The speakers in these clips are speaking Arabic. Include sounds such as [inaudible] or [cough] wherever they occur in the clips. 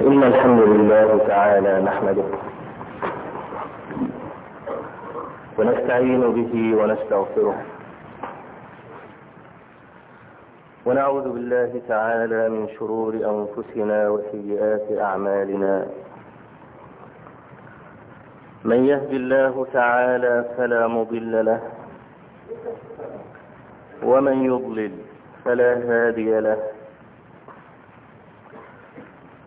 إن الحمد لله تعالى نحمده. ونستعين به ونستغفره. ونعوذ بالله تعالى من شرور أنفسنا وسيئات أعمالنا. من يهد الله تعالى فلا مضل له. ومن يضلل فلا هادي له.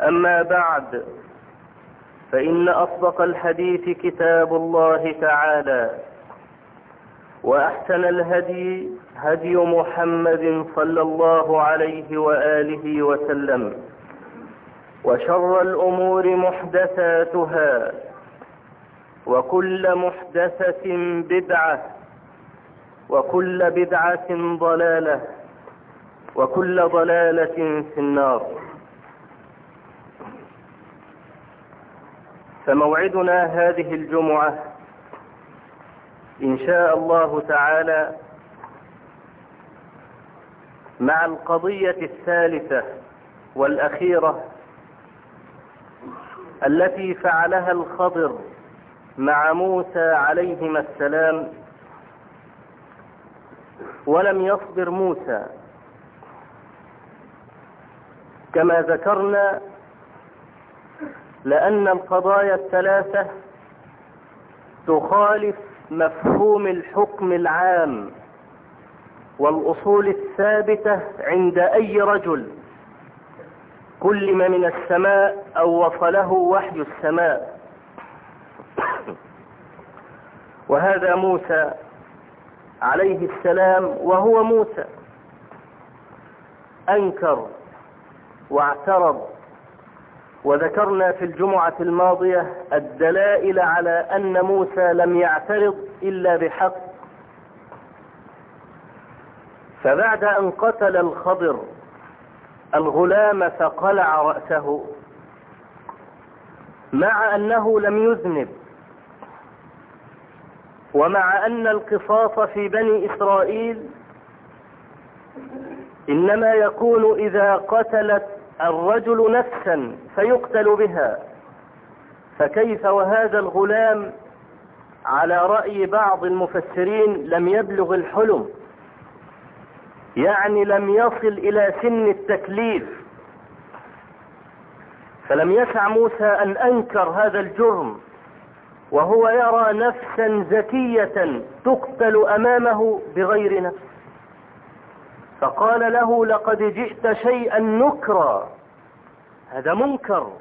أما بعد فإن أصدق الحديث كتاب الله تعالى وأحسن الهدي هدي محمد صلى الله عليه وآله وسلم وشر الأمور محدثاتها وكل محدثة بدعة وكل بدعة ضلالة وكل ضلالة في النار. فموعدنا هذه الجمعة إن شاء الله تعالى مع القضية الثالثة والأخيرة التي فعلها الخضر مع موسى عليهما السلام ولم يصبر موسى. كما ذكرنا لأن القضايا الثلاثة تخالف مفهوم الحكم العام والأصول الثابتة عند أي رجل كلم من السماء أو وصله وحي السماء. [coughs] وهذا موسى عليه السلام وهو موسى. أنكر واعترض وذكرنا في الجمعة الماضية الدلائل على أن موسى لم يعترض إلا بحق. فبعد أن قتل الخضر الغلام فقلع رأسه. مع أنه لم يذنب ومع أن القصاص في بني إسرائيل إنما يكون إذا قتلت الرجل نفسا فيقتل بها فكيف وهذا الغلام على رأي بعض المفسرين لم يبلغ الحلم؟ يعني لم يصل إلى سن التكليف. فلم يسع موسى أن أنكر هذا الجرم وهو يرى نفسا زكية تقتل أمامه بغير نفس. فقال له لقد جئت شيئا نكرا. هذا منكر.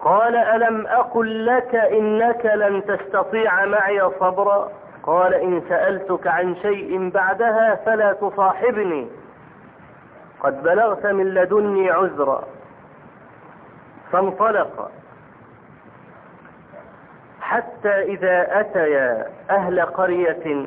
قال ألم أقل لك إنك لن تستطيع معي صبرا؟ قال إن سألتك عن شيء بعدها فلا تصاحبني. قد بلغت من لدني عذرا. فانطلق. حتى إذا أتيا أهل قرية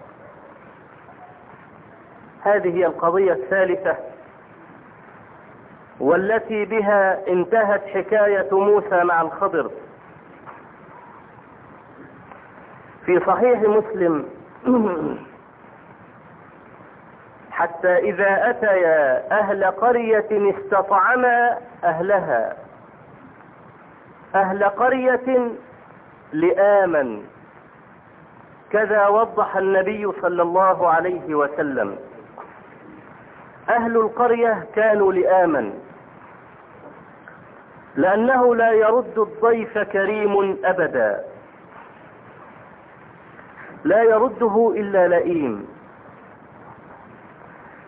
هذه هي القضية الثالثة والتي بها انتهت حكاية موسى مع الخضر. في صحيح مسلم [clears throat] حتى إذا أتيا أهل قرية استطعما أهلها. أهل قرية لآمن. كذا وضح النبي صلى الله عليه وسلم. أهل القرية كانوا لآمن. لأنه لا يرد الضيف كريم أبدا. لا يرده إلا لئيم.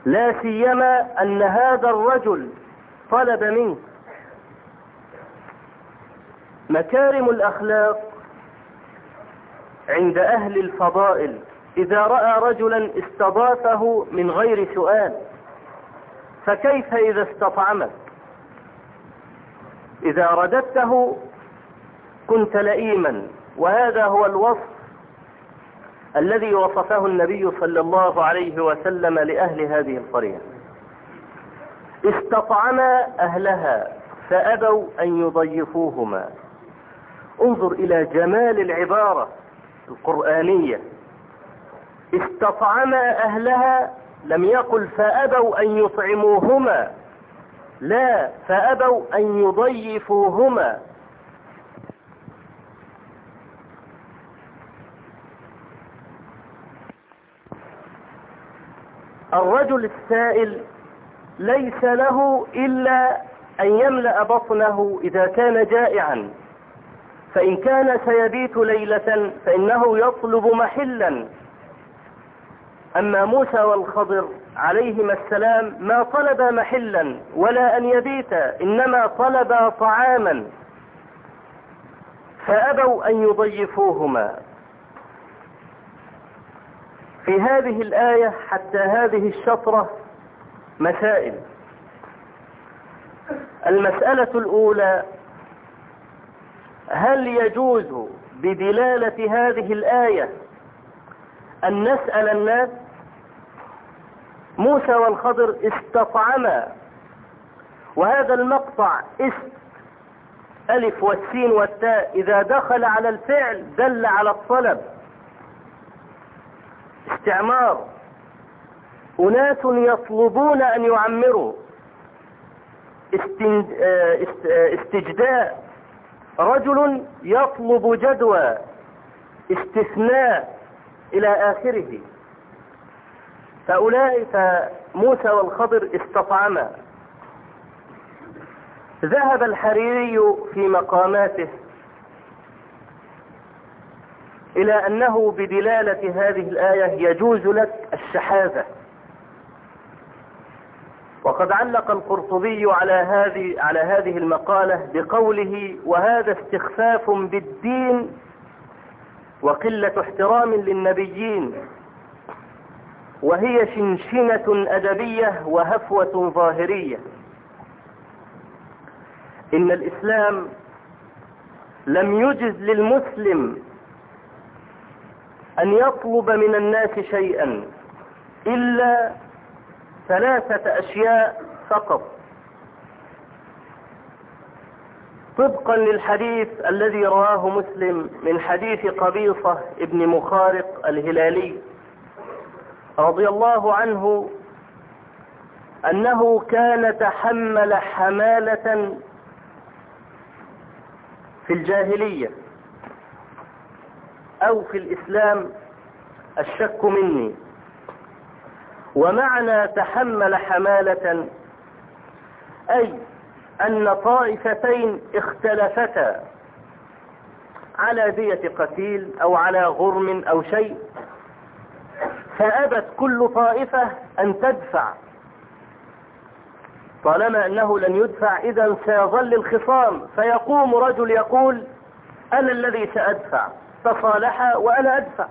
لا سيما أن هذا الرجل طلب منك مكارم الأخلاق عند أهل الفضائل. إذا رأى رجلا استضافه من غير سؤال. فكيف إذا استطعمك؟ إذا رددته كنت لئيما وهذا هو الوصف الذي وصفه النبي صلى الله عليه وسلم لأهل هذه القرية. استطعما أهلها فأبوا أن يضيفوهما. انظر إلى جمال العبارة القرآنية. استطعما أهلها لم يقل فأبوا أن يطعموهما. لا فأبوا أن يضيفوهما. الرجل السائل ليس له إلا أن يملأ بطنه إذا كان جائعا. فإن كان سيبيت ليلة فإنه يطلب محلا. أما موسى والخضر عليهما السلام ما طلب محلا ولا أن يبيت إنما طلب طعاما. فأبوا أن يضيفوهما. في هذه الآية حتى هذه الشطرة مسائل. المسألة الأولى هل يجوز بدلالة هذه الآية أن نسأل الناس موسى والخضر استطعما وهذا المقطع است ألف والسين والتاء إذا دخل على الفعل دل على الطلب. استعمار. أناس يطلبون أن يعمروا. استجداء. رجل يطلب جدوى. استثناء. إلى آخره. فأولئك موسى والخضر استطعما. ذهب الحريري في مقاماته إلى أنه بدلالة هذه الآية يجوز لك الشحاذة. وقد علق القرطبي على هذه على هذه المقالة بقوله وهذا استخفاف بالدين وقلة احترام للنبيين وهي شنشنة أدبية وهفوة ظاهرية. إن الإسلام لم يجز للمسلم أن يطلب من الناس شيئا إلا ثلاثة أشياء فقط. طبقا للحديث الذي رواه مسلم من حديث قبيصة ابن مخارق الهلالي رضي الله عنه أنه كان تحمل حمالة في الجاهلية أو في الإسلام الشك مني. ومعنى تحمل حمالة أي أن طائفتين اختلفتا على دية قتيل أو على غرم أو شيء فأبت كل طائفة أن تدفع. طالما أنه لن يدفع إذا سيظل الخصام. فيقوم رجل يقول أنا الذي سأدفع. تصالح وأنا أدفع.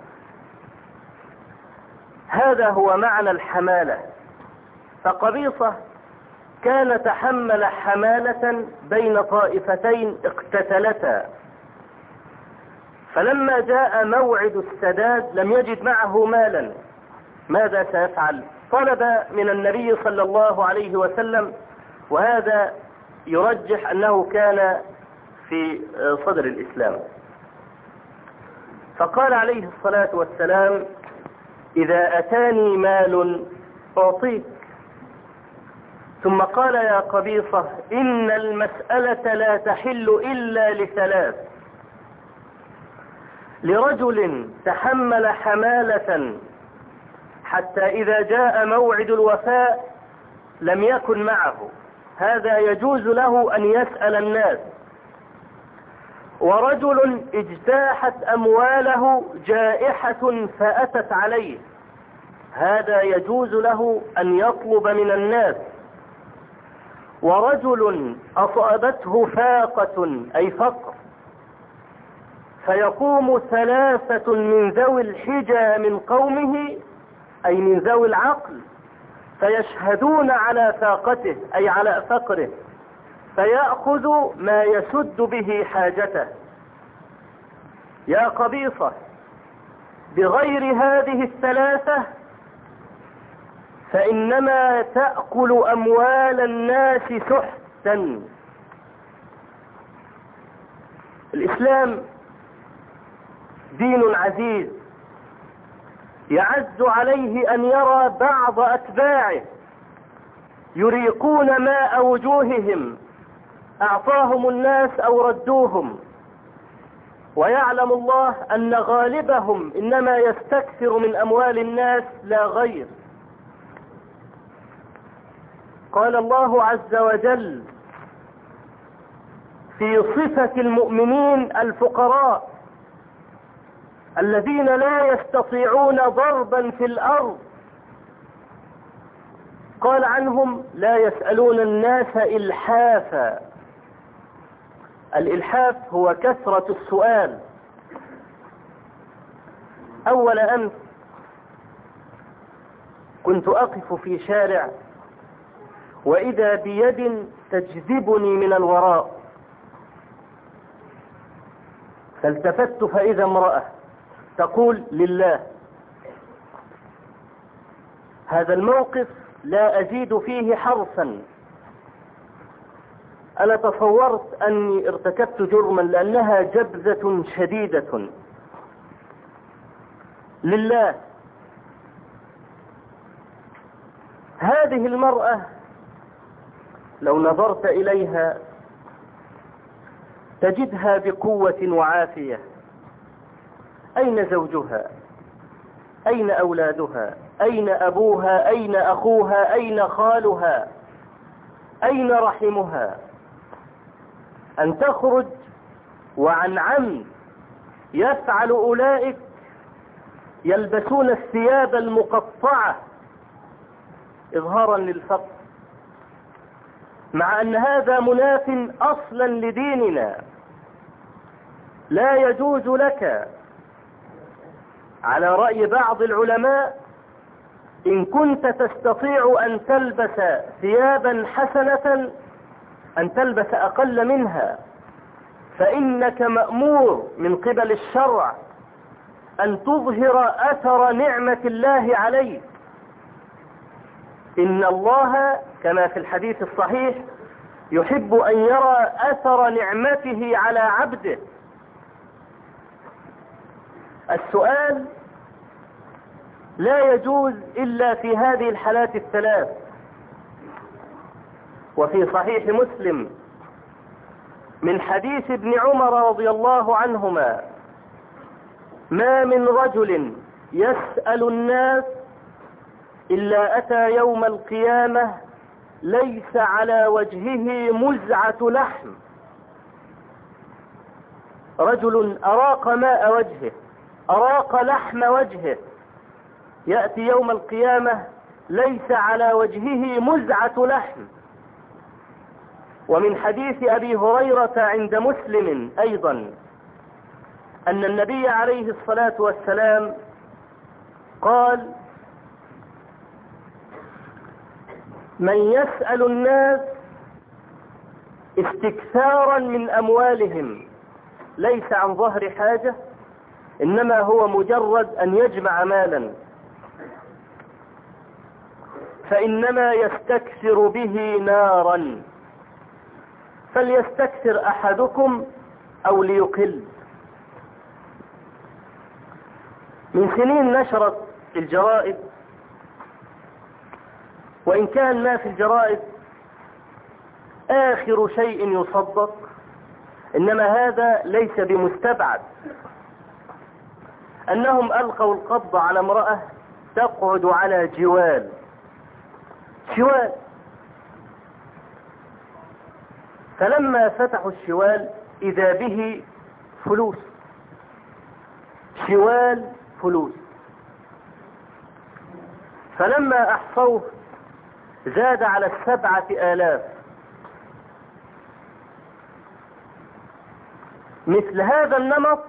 هذا هو معنى الحمالة. فقبيصة كان تحمل حمالة بين طائفتين اقتتلتا. فلما جاء موعد السداد لم يجد معه مالا. ماذا سيفعل؟ طلب من النبي صلى الله عليه وسلم وهذا يرجح أنه كان في صدر الإسلام. فقال عليه الصلاة والسلام إذا أتاني مال أعطيك ثم قال يا قبيصة إن المسألة لا تحل إلا لثلاث. لرجل تحمل حمالة حتى إذا جاء موعد الوفاء لم يكن معه. هذا يجوز له أن يسأل الناس. ورجل اجتاحت أمواله جائحة فأتت عليه. هذا يجوز له أن يطلب من الناس. ورجل أصابته فاقة أي فقر. فيقوم ثلاثة من ذوي الحجى من قومه أي من ذوي العقل فيشهدون على فاقته أي على فقره. فيأخذ ما يسد به حاجته. يا قبيصة بغير هذه الثلاثة فإنما تأكل أموال الناس سحتا. الإسلام دين عزيز يعز عليه أن يرى بعض أتباعه يريقون ماء وجوههم أعطاهم الناس أو ردوهم. ويعلم الله أن غالبهم إنما يستكثر من أموال الناس لا غير. قال الله عز وجل في صفة المؤمنين الفقراء الذين لا يستطيعون ضربا في الأرض قال عنهم لا يسألون الناس إلحافا. الإلحاف هو كثرة السؤال. أول أمس كنت أقف في شارع وإذا بيد تجذبني من الوراء. فالتفت فإذا امرأة تقول لله هذا الموقف لا أزيد فيه حرفا أنا تصورت أني ارتكبت جرما لأنها جبذة شديدة؟ لله. هذه المرأة لو نظرت إليها تجدها بقوة وعافية. أين زوجها؟ أين أولادها؟ أين أبوها؟ أين أخوها؟ أين خالها؟ أين رحمها؟ أن تخرج وعن عمد يفعل أولئك يلبسون الثياب المقطعة إظهارا للفقر. مع أن هذا مناف أصلا لديننا. لا يجوز لك على رأي بعض العلماء إن كنت تستطيع أن تلبس ثيابا حسنة أن تلبس أقل منها فإنك مأمور من قبل الشرع أن تظهر أثر نعمة الله عليك. إن الله كما في الحديث الصحيح يحب أن يرى أثر نعمته على عبده. السؤال لا يجوز إلا في هذه الحالات الثلاث. وفي صحيح مسلم من حديث ابن عمر رضي الله عنهما ما من رجل يسأل الناس إلا أتى يوم القيامة ليس على وجهه مزعة لحم. رجل أراق ماء وجهه أراق لحم وجهه. يأتي يوم القيامة ليس على وجهه مزعة لحم. ومن حديث أبي هريرة عند مسلم أيضا أن النبي عليه الصلاة والسلام قال من يسأل الناس استكثارا من أموالهم ليس عن ظهر حاجة إنما هو مجرد أن يجمع مالا. فإنما يستكثر به نارا. فليستكثر أحدكم أو ليقل. من سنين نشرت الجرائد وإن كان ما في الجرائد آخر شيء يصدق إنما هذا ليس بمستبعد. أنهم ألقوا القبض على امرأة تقعد على جوال. شوال فلما فتحوا الشوال إذا به فلوس. شوال فلوس. فلما أحصوه زاد على السبعة آلاف. مثل هذا النمط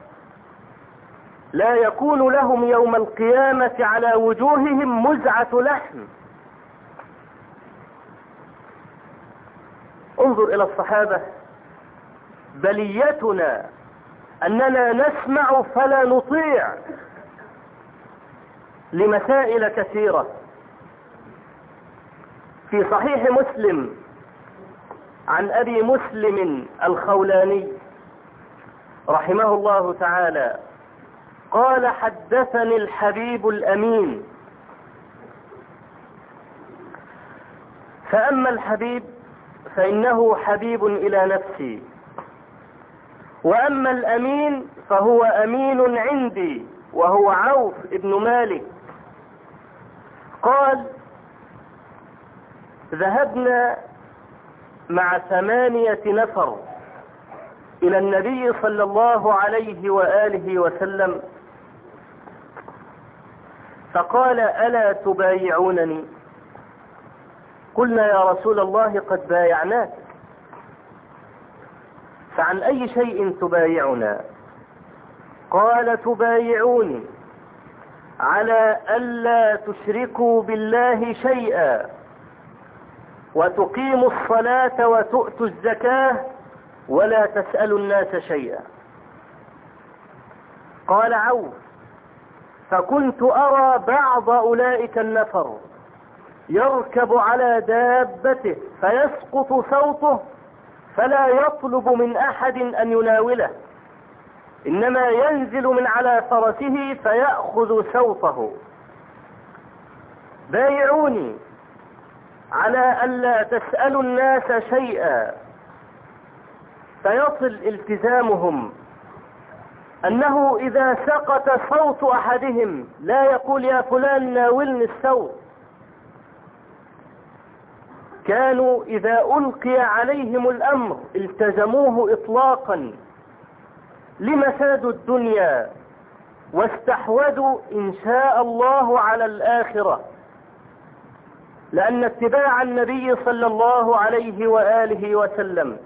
لا يكون لهم يوم القيامة على وجوههم مزعة لحم. انظر إلى الصحابة. بليتنا أننا نسمع فلا نطيع لمسائل كثيرة. في صحيح مسلم عن أبي مسلم الخولاني رحمه الله تعالى قال حدثني الحبيب الأمين. فأما الحبيب فإنه حبيب إلى نفسي وأما الأمين فهو أمين عندي وهو عوف ابن مالك. قال ذهبنا مع ثمانية نفر إلى النبي صلى الله عليه وآله وسلم. فقال ألا تبايعونني؟ قلنا يا رسول الله قد بايعناك. فعن أي شيء تبايعنا؟ قال تبايعوني على ألا تشركوا بالله شيئا. وتقيموا الصلاة وتؤتوا الزكاة ولا تسألوا الناس شيئا. قال عوف فكنت أرى بعض أولئك النفر يركب على دابته فيسقط صوته فلا يطلب من أحد أن يناوله إنما ينزل من على فرسه فيأخذ صوته. بايعوني على ألا تسألوا الناس شيئا. فيصل التزامهم أنه إذا سقط صوت أحدهم لا يقول يا فلان ناولني الصوت. كانوا إذا ألقي عليهم الأمر التزموه إطلاقا. لمساد الدنيا واستحوذوا إن شاء الله على الآخرة. لأن اتباع النبي صلى الله عليه وآله وسلم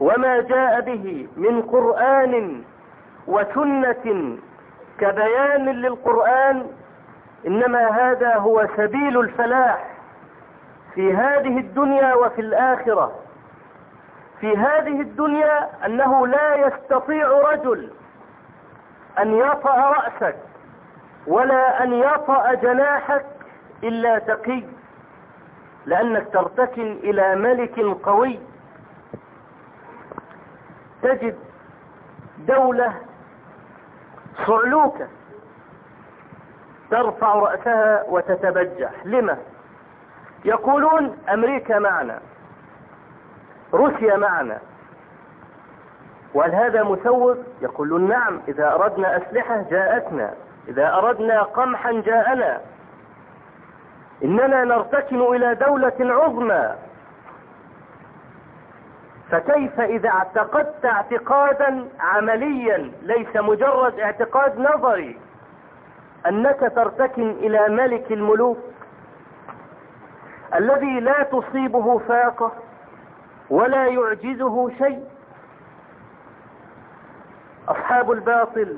وما جاء به من قرآن وسنة كبيان للقرآن إنما هذا هو سبيل الفلاح في هذه الدنيا وفي الآخرة. في هذه الدنيا أنه لا يستطيع رجل أن يطأ رأسك ولا أن يطأ جناحك إلا تقي. لأنك ترتكن إلى ملك قوي. تجد دولة صعلوكة ترفع رأسها وتتبجح. لما؟ يقولون أمريكا معنا روسيا معنا. وهل هذا مسوغ؟ يقولون نعم إذا أردنا أسلحة جاءتنا إذا أردنا قمحا جاءنا. إننا نرتكن إلى دولة عظمى. فكيف إذا اعتقدت اعتقادا عمليا ليس مجرد اعتقاد نظري أنك ترتكن إلى ملك الملوك الذي لا تصيبه فاقة ولا يعجزه شيء؟ أصحاب الباطل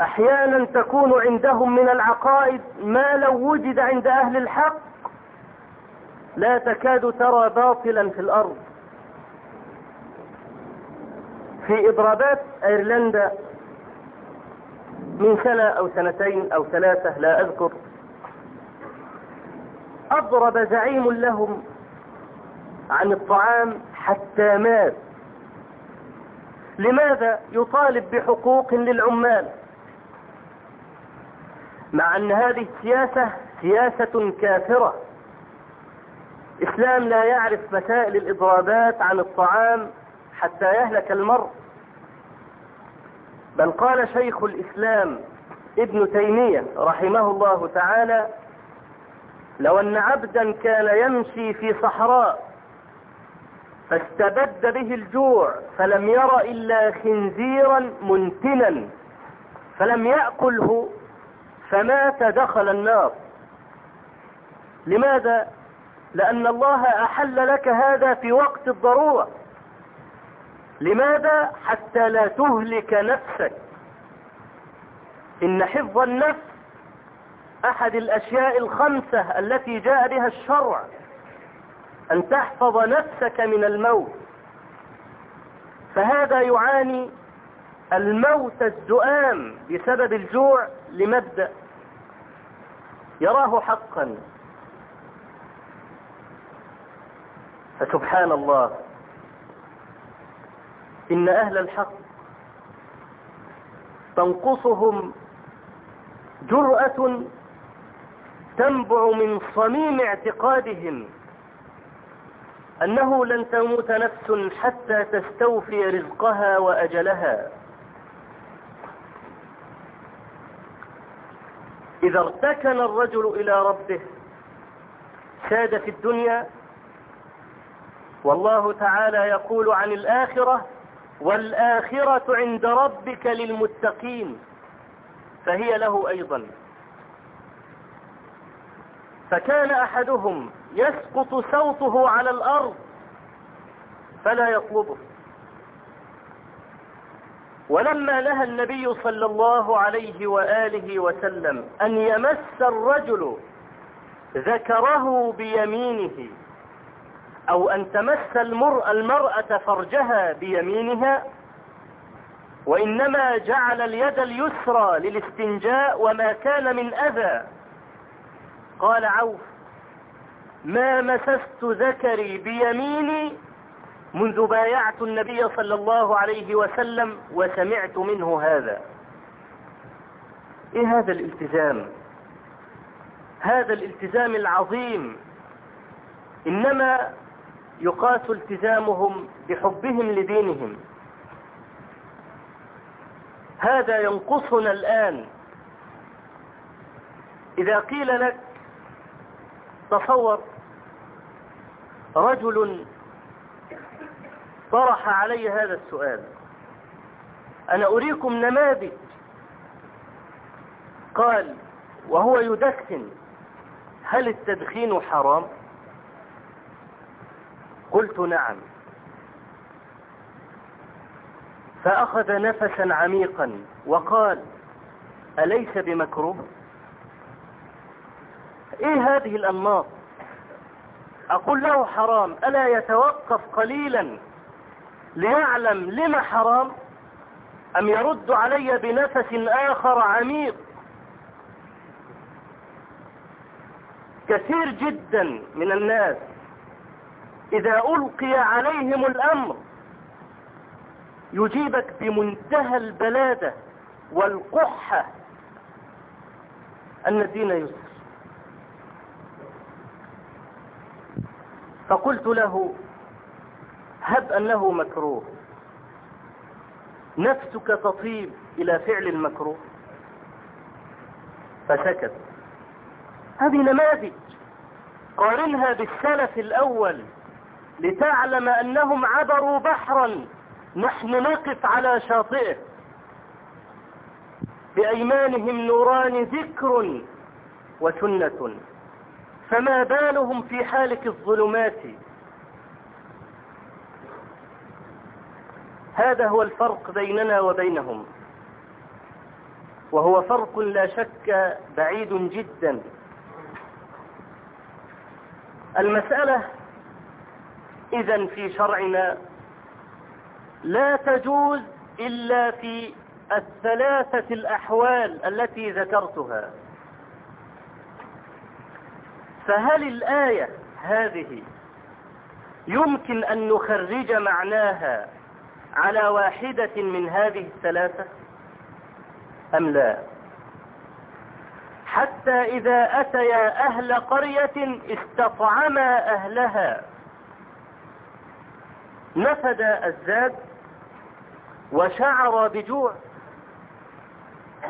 أحيانا تكون عندهم من العقائد ما لو وجد عند أهل الحق لا تكاد ترى باطلا في الأرض. في إضرابات أيرلندا من سنة أو سنتين أو ثلاثة لا أذكر أضرب زعيم لهم عن الطعام حتى مات. لماذا يطالب بحقوق للعمال؟ مع أن هذه السياسة سياسة كافرة. إسلام لا يعرف مسائل الإضرابات عن الطعام حتى يهلك المرء. بل قال شيخ الإسلام ابن تيمية رحمه الله تعالى لو أن عبدا كان يمشي في صحراء فاستبد به الجوع فلم ير إلا خنزيرا منتنا فلم يأكله فمات دخل النار. لماذا؟ لأن الله أحل لك هذا في وقت الضرورة. لماذا؟ حتى لا تهلك نفسك. إن حفظ النفس أحد الأشياء الخمسة التي جاء بها الشرع. أن تحفظ نفسك من الموت. فهذا يعاني الموت الزؤام بسبب الجوع لمبدأ. يراه حقا. فسبحان الله. إن أهل الحق تنقصهم جرأة تنبع من صميم اعتقادهم. أنه لن تموت نفس حتى تستوفي رزقها وأجلها. إذا ارتكن الرجل إلى ربه ساد في الدنيا والله تعالى يقول عن الآخرة والآخرة عند ربك للمتقين فهي له أيضا. فكان أحدهم يسقط صوته على الأرض فلا يطلبه. ولما نهى النبي صلى الله عليه وآله وسلم أن يمس الرجل ذكره بيمينه أو أن تمس المرأة, فرجها بيمينها وإنما جعل اليد اليسرى للاستنجاء وما كان من أذى. قال عوف ما مسست ذكري بيميني منذ بايعت النبي صلى الله عليه وسلم وسمعت منه هذا. إيه هذا الالتزام؟ هذا الالتزام العظيم. إنما يقاس التزامهم بحبهم لدينهم. هذا ينقصنا الآن. إذا قيل لك تصور رجل طرح علي هذا السؤال. أنا أريكم نماذج. قال وهو يدخن هل التدخين حرام؟ قلت نعم. فأخذ نفسا عميقا وقال أليس بمكروه؟ إيه هذه الأنماط؟ أقول له حرام. ألا يتوقف قليلا؟ ليعلم لما حرام أم يرد علي بنفس آخر عميق. كثير جدا من الناس إذا ألقي عليهم الأمر يجيبك بمنتهى البلادة والقحة أن الدين يسر. فقلت له هب أنه مكروه. نفسك تطيب إلى فعل المكروه. فسكت. هذه نماذج. قارنها بالسلف الأول لتعلم أنهم عبروا بحرا. نحن نقف على شاطئه. بأيمانهم نوران ذكر وسنة. فما بالهم في حالك الظلمات؟ هذا هو الفرق بيننا وبينهم. وهو فرق لا شك بعيد جدا. المسألة إذا في شرعنا لا تجوز إلا في الثلاثة الأحوال التي ذكرتها. فهل الآية هذه يمكن أن نخرج معناها على واحدة من هذه الثلاثة أم لا؟ حتى إذا أتيا أهل قرية استطعما أهلها. نفد الزاد وشعر بجوع.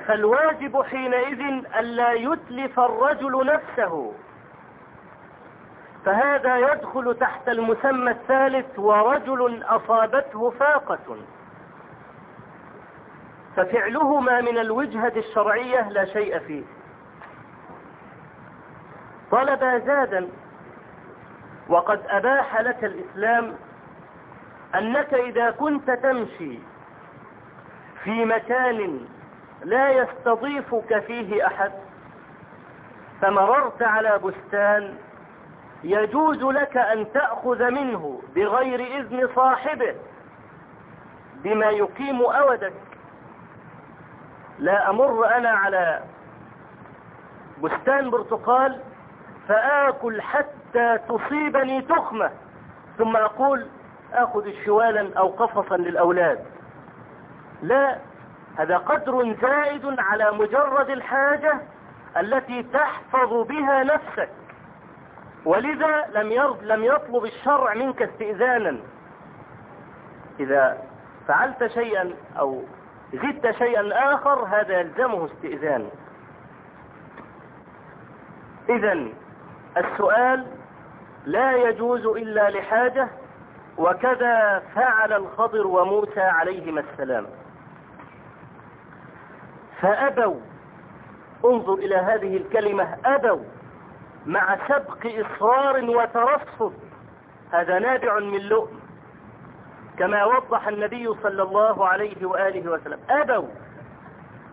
فالواجب حينئذ ألا يتلف الرجل نفسه. فهذا يدخل تحت المسمى الثالث ورجل أصابته فاقة. ففعلهما من الوجهة الشرعية لا شيء فيه. طلب زادا وقد أباح لك الإسلام أنك إذا كنت تمشي في مكان لا يستضيفك فيه أحد فمررت على بستان يجوز لك أن تأخذ منه بغير إذن صاحبه بما يقيم أودك. لا أمر أنا على بستان برتقال فآكل حتى تصيبني تخمة ثم أقول أخذ شوالا أو قفصا للأولاد. لا هذا قدر زائد على مجرد الحاجة التي تحفظ بها نفسك. ولذا لم لم يطلب الشرع منك استئذانا. إذا فعلت شيئا أو زدت شيئا آخر هذا يلزمه استئذان. إذا السؤال لا يجوز إلا لحاجة وكذا فعل الخضر وموسى عليهما السلام. فأبوا انظر إلى هذه الكلمة أبوا. مع سبق إصرار وترصد. هذا نابع من لؤم. كما وضح النبي صلى الله عليه وآله وسلم. أبوا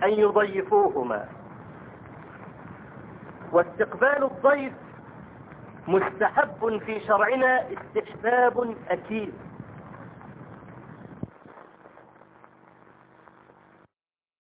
أن يضيفوهما. واستقبال الضيف مستحب في شرعنا استحباب أكيد.